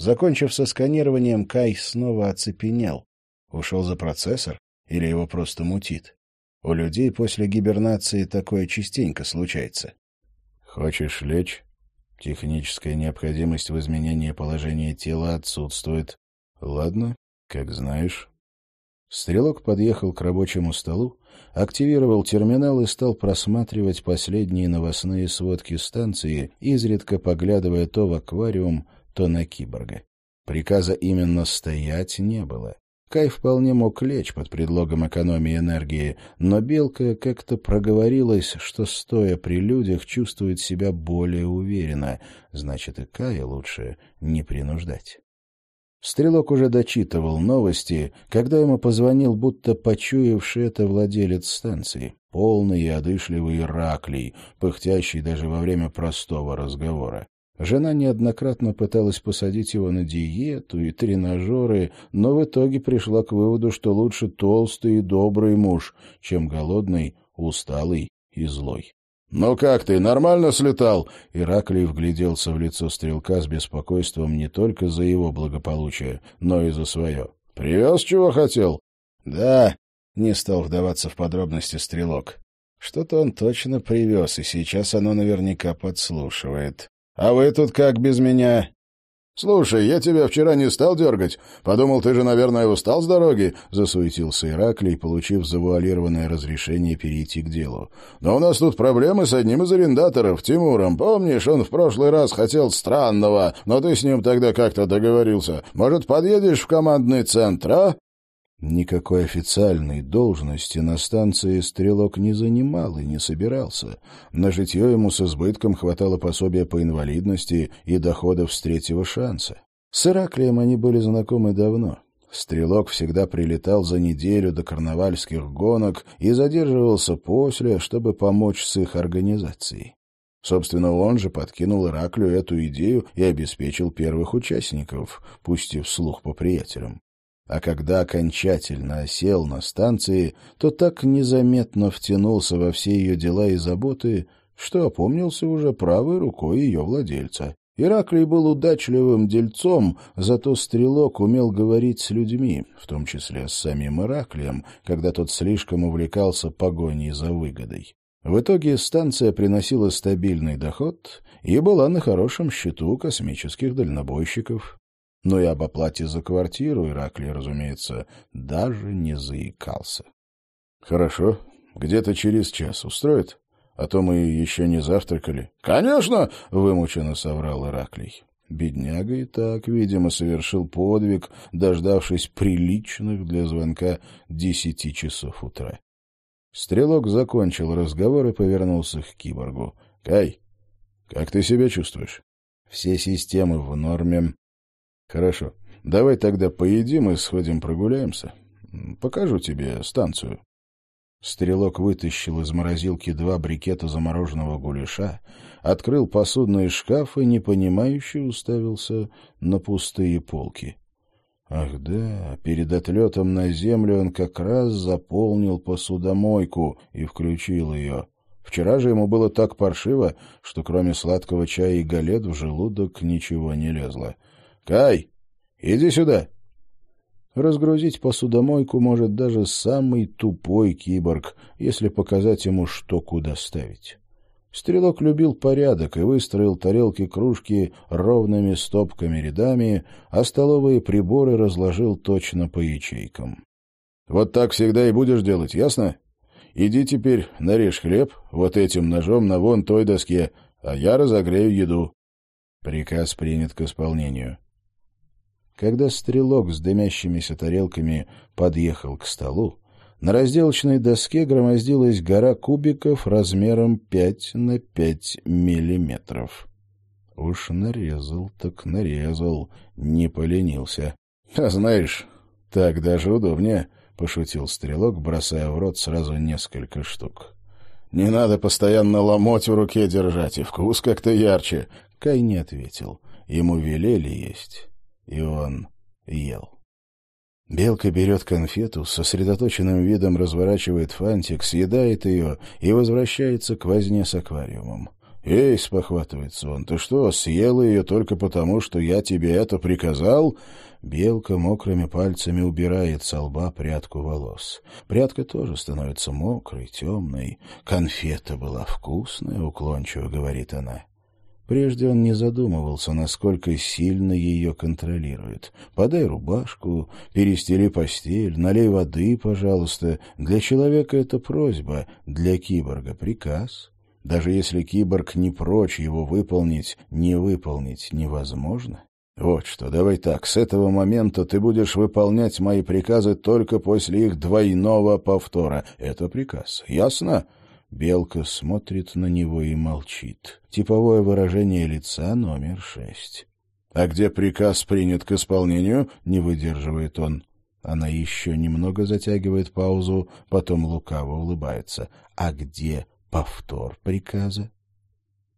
Закончив со сканированием, Кай снова оцепенел. Ушел за процессор или его просто мутит? У людей после гибернации такое частенько случается. Хочешь лечь? Техническая необходимость в изменении положения тела отсутствует. Ладно, как знаешь. Стрелок подъехал к рабочему столу, активировал терминал и стал просматривать последние новостные сводки станции, изредка поглядывая то в аквариум, то на киборга. Приказа именно стоять не было. Кай вполне мог лечь под предлогом экономии энергии, но Белка как-то проговорилась, что, стоя при людях, чувствует себя более уверенно, значит, и Кая лучше не принуждать. Стрелок уже дочитывал новости, когда ему позвонил будто почуявший это владелец станции, полный и одышливый Ираклий, пыхтящий даже во время простого разговора. Жена неоднократно пыталась посадить его на диету и тренажеры, но в итоге пришла к выводу, что лучше толстый и добрый муж, чем голодный, усталый и злой. — Ну как ты, нормально слетал? Ираклий вгляделся в лицо стрелка с беспокойством не только за его благополучие, но и за свое. — Привез, чего хотел? — Да, — не стал вдаваться в подробности стрелок. Что-то он точно привез, и сейчас оно наверняка подслушивает. А вы тут как без меня?» «Слушай, я тебя вчера не стал дергать. Подумал, ты же, наверное, устал с дороги», — засуетился Ираклий, получив завуалированное разрешение перейти к делу. «Но у нас тут проблемы с одним из арендаторов, Тимуром. Помнишь, он в прошлый раз хотел странного, но ты с ним тогда как-то договорился. Может, подъедешь в командный центр, а?» Никакой официальной должности на станции стрелок не занимал и не собирался. На житье ему с избытком хватало пособия по инвалидности и доходов с третьего шанса. С Ираклием они были знакомы давно. Стрелок всегда прилетал за неделю до карнавальских гонок и задерживался после, чтобы помочь с их организацией. Собственно, он же подкинул Ираклю эту идею и обеспечил первых участников, пустив слух по приятелям а когда окончательно осел на станции, то так незаметно втянулся во все ее дела и заботы, что опомнился уже правой рукой ее владельца. Ираклий был удачливым дельцом, зато стрелок умел говорить с людьми, в том числе с самим Ираклием, когда тот слишком увлекался погоней за выгодой. В итоге станция приносила стабильный доход и была на хорошем счету космических дальнобойщиков но и об оплате за квартиру Ираклий, разумеется, даже не заикался. — Хорошо, где-то через час устроит? А то мы еще не завтракали. — Конечно! — вымученно соврал Ираклий. Бедняга и так, видимо, совершил подвиг, дождавшись приличных для звонка десяти часов утра. Стрелок закончил разговор и повернулся к киборгу. — Кай, как ты себя чувствуешь? — Все системы в норме, Хорошо. Давай тогда поедим и сходим прогуляемся. Покажу тебе станцию. Стрелок вытащил из морозилки два брикета замороженного гуляша, открыл посудный шкаф и непонимающе уставился на пустые полки. Ах да, перед отлетом на землю он как раз заполнил посудомойку и включил ее. Вчера же ему было так паршиво, что кроме сладкого чая и галет в желудок ничего не лезло. «Кай, иди сюда!» Разгрузить посудомойку может даже самый тупой киборг, если показать ему, что куда ставить. Стрелок любил порядок и выстроил тарелки-кружки ровными стопками-рядами, а столовые приборы разложил точно по ячейкам. «Вот так всегда и будешь делать, ясно? Иди теперь нарежь хлеб вот этим ножом на вон той доске, а я разогрею еду». Приказ принят к исполнению. Когда стрелок с дымящимися тарелками подъехал к столу, на разделочной доске громоздилась гора кубиков размером 5 на 5 миллиметров. Уж нарезал так нарезал, не поленился. — А знаешь, так даже удобнее, — пошутил стрелок, бросая в рот сразу несколько штук. — Не надо постоянно ломоть в руке держать, и вкус как-то ярче. Кай не ответил. Ему велели есть и он ел. Белка берет конфету, с сосредоточенным видом разворачивает фантик, съедает ее и возвращается к возне с аквариумом. «Эй!» — спохватывается он. «Ты что, съела ее только потому, что я тебе это приказал?» Белка мокрыми пальцами убирает со лба прядку волос. Прядка тоже становится мокрой, темной. «Конфета была вкусная», — уклончиво говорит она. Прежде он не задумывался, насколько сильно ее контролирует. «Подай рубашку, перестели постель, налей воды, пожалуйста». Для человека это просьба, для киборга — приказ. Даже если киборг не прочь его выполнить, не выполнить невозможно. Вот что, давай так, с этого момента ты будешь выполнять мои приказы только после их двойного повтора. Это приказ. Ясно? Белка смотрит на него и молчит. Типовое выражение лица номер шесть. «А где приказ принят к исполнению?» — не выдерживает он. Она еще немного затягивает паузу, потом лукаво улыбается. «А где повтор приказа?»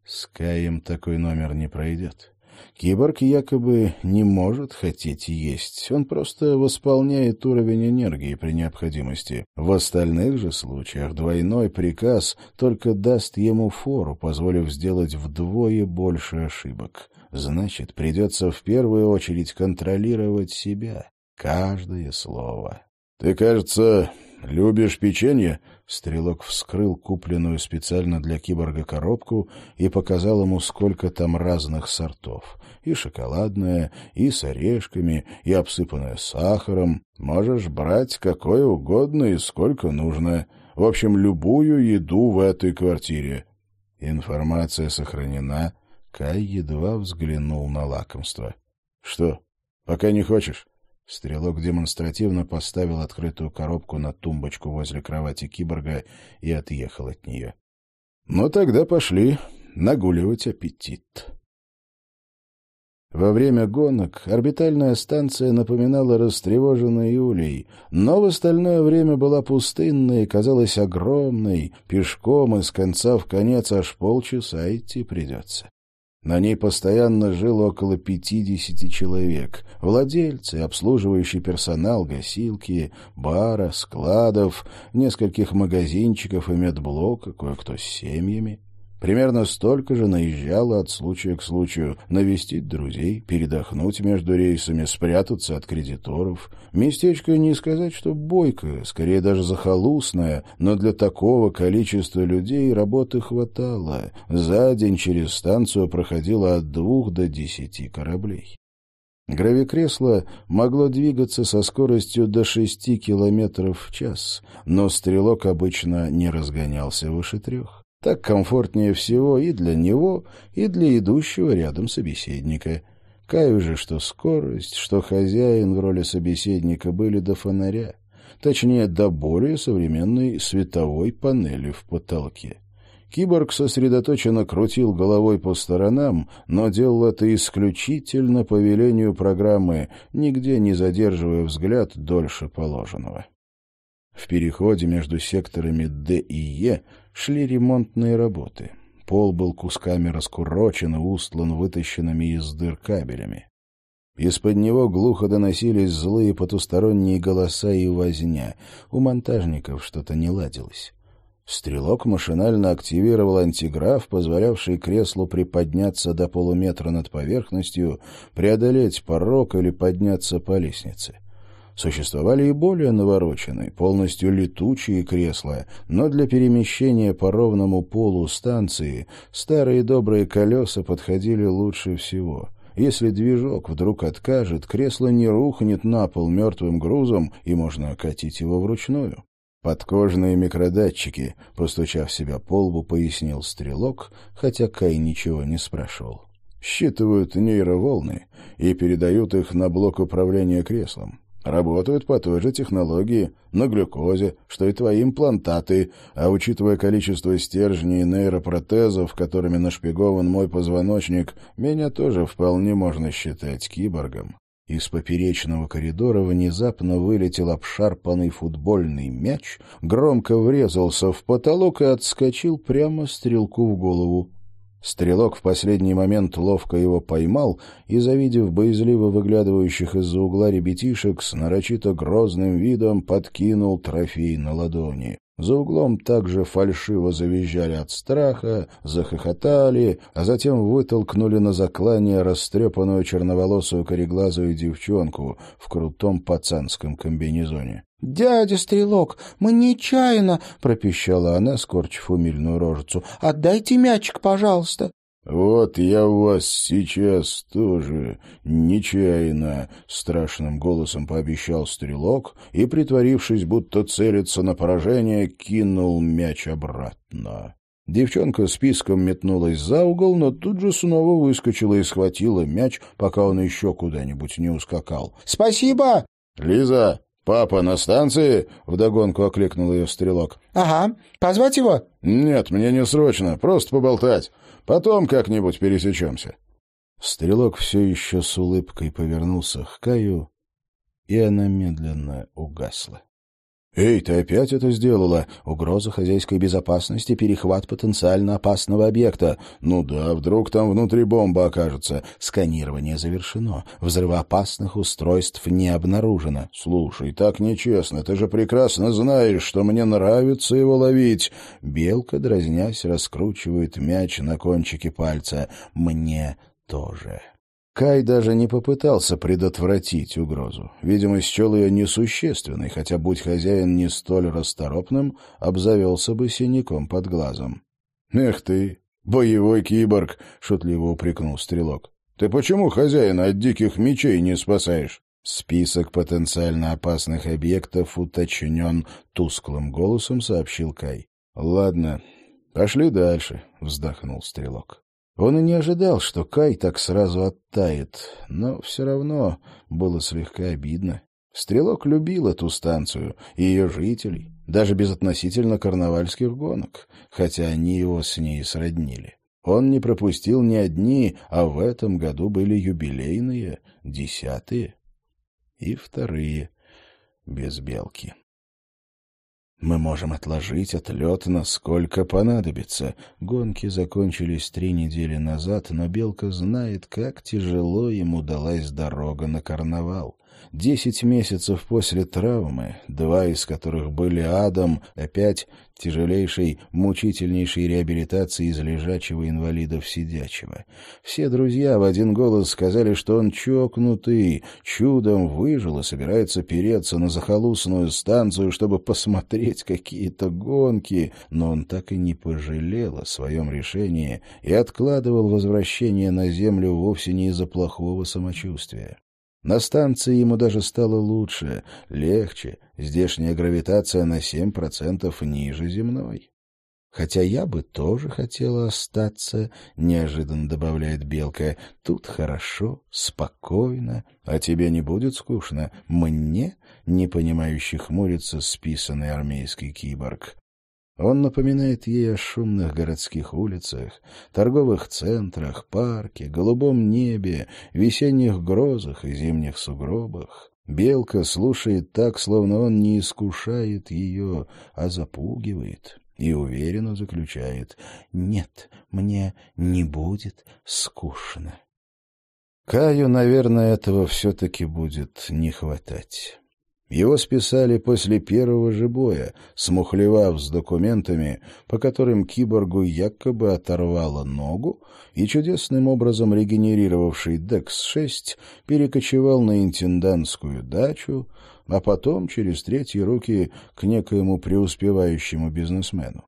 С Каем такой номер не пройдет. Киборг якобы не может хотеть есть, он просто восполняет уровень энергии при необходимости. В остальных же случаях двойной приказ только даст ему фору, позволив сделать вдвое больше ошибок. Значит, придется в первую очередь контролировать себя, каждое слово. «Ты, кажется, любишь печенье?» Стрелок вскрыл купленную специально для киборга коробку и показал ему, сколько там разных сортов. И шоколадное, и с орешками, и обсыпанное сахаром. Можешь брать какое угодно и сколько нужно. В общем, любую еду в этой квартире. Информация сохранена. Кай едва взглянул на лакомство. — Что, пока не хочешь? Стрелок демонстративно поставил открытую коробку на тумбочку возле кровати киборга и отъехал от нее. «Ну тогда пошли нагуливать аппетит». Во время гонок орбитальная станция напоминала растревоженный улей, но в остальное время была пустынной и казалась огромной, пешком из конца в конец аж полчаса идти придется. На ней постоянно жило около пятидесяти человек. Владельцы, обслуживающий персонал, гасилки, бара, складов, нескольких магазинчиков и медблока, кое-кто с семьями. Примерно столько же наезжало от случая к случаю навестить друзей, передохнуть между рейсами, спрятаться от кредиторов. Местечко не сказать, что бойкое, скорее даже захолустное, но для такого количества людей работы хватало. За день через станцию проходило от двух до десяти кораблей. Гравикресло могло двигаться со скоростью до шести километров в час, но стрелок обычно не разгонялся выше трех. Так комфортнее всего и для него, и для идущего рядом собеседника. Каю же, что скорость, что хозяин в роли собеседника были до фонаря, точнее, до более современной световой панели в потолке. Киборг сосредоточенно крутил головой по сторонам, но делал это исключительно по велению программы, нигде не задерживая взгляд дольше положенного. В переходе между секторами Д и Е шли ремонтные работы. Пол был кусками раскурочен и устлан вытащенными из дыр кабелями. Из-под него глухо доносились злые потусторонние голоса и возня. У монтажников что-то не ладилось. Стрелок машинально активировал антиграф, позволявший креслу приподняться до полуметра над поверхностью, преодолеть порог или подняться по лестнице. Существовали и более навороченные, полностью летучие кресла, но для перемещения по ровному полу станции старые добрые колеса подходили лучше всего. Если движок вдруг откажет, кресло не рухнет на пол мертвым грузом, и можно окатить его вручную. «Подкожные микродатчики», — постучав себя по лбу, пояснил стрелок, хотя Кай ничего не спрашивал. «Считывают нейроволны и передают их на блок управления креслом. Работают по той же технологии, на глюкозе, что и твои имплантаты, а учитывая количество стержней и нейропротезов, которыми нашпигован мой позвоночник, меня тоже вполне можно считать киборгом. Из поперечного коридора внезапно вылетел обшарпанный футбольный мяч, громко врезался в потолок и отскочил прямо стрелку в голову. Стрелок в последний момент ловко его поймал и, завидев боязливо выглядывающих из-за угла ребятишек, с нарочито грозным видом подкинул трофей на ладони. За углом также фальшиво завизжали от страха, захохотали, а затем вытолкнули на заклание растрепанную черноволосую кореглазую девчонку в крутом пацанском комбинезоне. «Дядя Стрелок, мы нечаянно!» — пропищала она, скорчив умильную рожицу. «Отдайте мячик, пожалуйста!» «Вот я вас сейчас тоже нечаянно!» — страшным голосом пообещал стрелок и, притворившись, будто целится на поражение, кинул мяч обратно. Девчонка с писком метнулась за угол, но тут же снова выскочила и схватила мяч, пока он еще куда-нибудь не ускакал. «Спасибо!» «Лиза, папа на станции?» — вдогонку окликнул ее стрелок. «Ага. Позвать его?» «Нет, мне не срочно. Просто поболтать. Потом как-нибудь пересечемся. Стрелок все еще с улыбкой повернулся к Каю, и она медленно угасла. «Эй, ты опять это сделала? Угроза хозяйской безопасности, перехват потенциально опасного объекта. Ну да, вдруг там внутри бомба окажется. Сканирование завершено. Взрывоопасных устройств не обнаружено. Слушай, так нечестно. Ты же прекрасно знаешь, что мне нравится его ловить». Белка, дразнясь, раскручивает мяч на кончике пальца. «Мне тоже». Кай даже не попытался предотвратить угрозу. Видимо, счел ее несущественной, хотя, будь хозяин не столь расторопным, обзавелся бы синяком под глазом. — Эх ты, боевой киборг! — шутливо упрекнул стрелок. — Ты почему хозяина от диких мечей не спасаешь? Список потенциально опасных объектов уточнен тусклым голосом, сообщил Кай. — Ладно, пошли дальше, — вздохнул стрелок. Он и не ожидал, что Кай так сразу оттает, но все равно было слегка обидно. Стрелок любил эту станцию и ее жителей, даже без относительно карнавальских гонок, хотя они его с ней сроднили. Он не пропустил ни одни, а в этом году были юбилейные, десятые и вторые без белки. Мы можем отложить отлет насколько понадобится. Гонки закончились три недели назад, но Белка знает, как тяжело ему далась дорога на карнавал. Десять месяцев после травмы, два из которых были адом, опять тяжелейшей, мучительнейшей реабилитации из лежачего инвалида в сидячего. Все друзья в один голос сказали, что он чокнутый, чудом выжил и собирается переться на захолустную станцию, чтобы посмотреть какие-то гонки, но он так и не пожалел о своем решении и откладывал возвращение на землю вовсе не из-за плохого самочувствия. На станции ему даже стало лучше, легче, здешняя гравитация на семь процентов ниже земной. «Хотя я бы тоже хотела остаться», — неожиданно добавляет Белка. «Тут хорошо, спокойно, а тебе не будет скучно. Мне?» — непонимающе хмурится списанный армейский киборг. Он напоминает ей о шумных городских улицах, торговых центрах, парке, голубом небе, весенних грозах и зимних сугробах. Белка слушает так, словно он не искушает ее, а запугивает и уверенно заключает «Нет, мне не будет скучно». Каю, наверное, этого все-таки будет не хватать. Его списали после первого же боя, смухлевав с документами, по которым киборгу якобы оторвало ногу, и чудесным образом регенерировавший Декс-6 перекочевал на интендантскую дачу, а потом через третьи руки к некоему преуспевающему бизнесмену.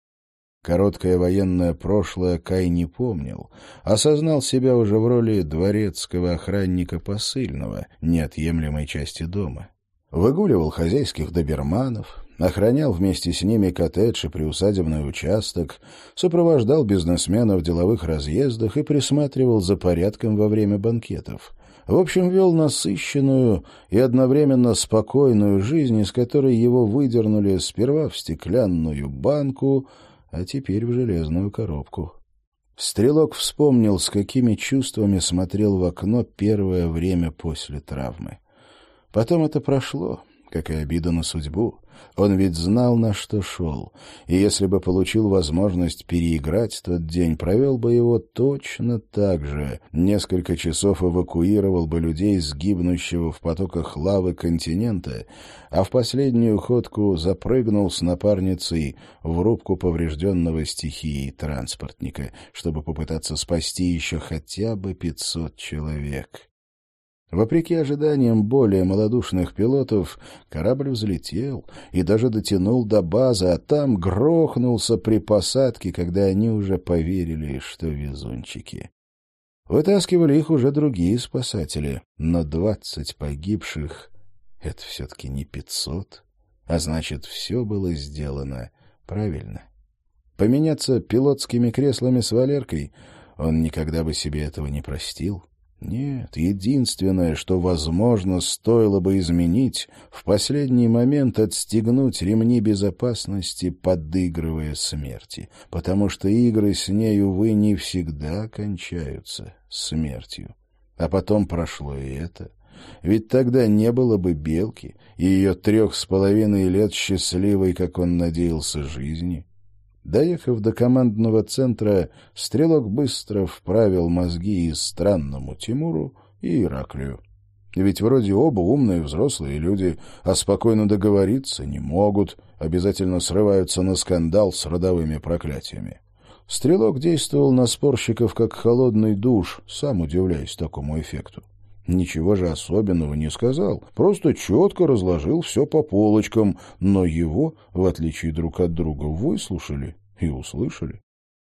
Короткое военное прошлое Кай не помнил, осознал себя уже в роли дворецкого охранника посыльного, неотъемлемой части дома выгуливал хозяйских доберманов, охранял вместе с ними коттедж и приусадебный участок, сопровождал бизнесмена в деловых разъездах и присматривал за порядком во время банкетов. В общем, вел насыщенную и одновременно спокойную жизнь, из которой его выдернули сперва в стеклянную банку, а теперь в железную коробку. Стрелок вспомнил, с какими чувствами смотрел в окно первое время после травмы. Потом это прошло, как и обида на судьбу. Он ведь знал, на что шел, и если бы получил возможность переиграть тот день, провел бы его точно так же. Несколько часов эвакуировал бы людей с гибнущего в потоках лавы континента, а в последнюю ходку запрыгнул с напарницей в рубку поврежденного стихией транспортника, чтобы попытаться спасти еще хотя бы пятьсот человек. Вопреки ожиданиям более малодушных пилотов, корабль взлетел и даже дотянул до базы, а там грохнулся при посадке, когда они уже поверили, что везунчики. Вытаскивали их уже другие спасатели, но двадцать погибших — это все-таки не пятьсот, а значит, все было сделано правильно. Поменяться пилотскими креслами с Валеркой он никогда бы себе этого не простил. Нет, единственное, что, возможно, стоило бы изменить, в последний момент отстегнуть ремни безопасности, подыгрывая смерти, потому что игры с ней, увы, не всегда кончаются смертью. А потом прошло и это. Ведь тогда не было бы Белки и ее трех с половиной лет счастливой, как он надеялся, жизни. Доехав до командного центра, стрелок быстро вправил мозги и странному Тимуру, и Ираклию. Ведь вроде оба умные взрослые люди, а спокойно договориться не могут, обязательно срываются на скандал с родовыми проклятиями. Стрелок действовал на спорщиков как холодный душ, сам удивляясь такому эффекту. Ничего же особенного не сказал, просто четко разложил все по полочкам, но его, в отличие друг от друга, выслушали и услышали.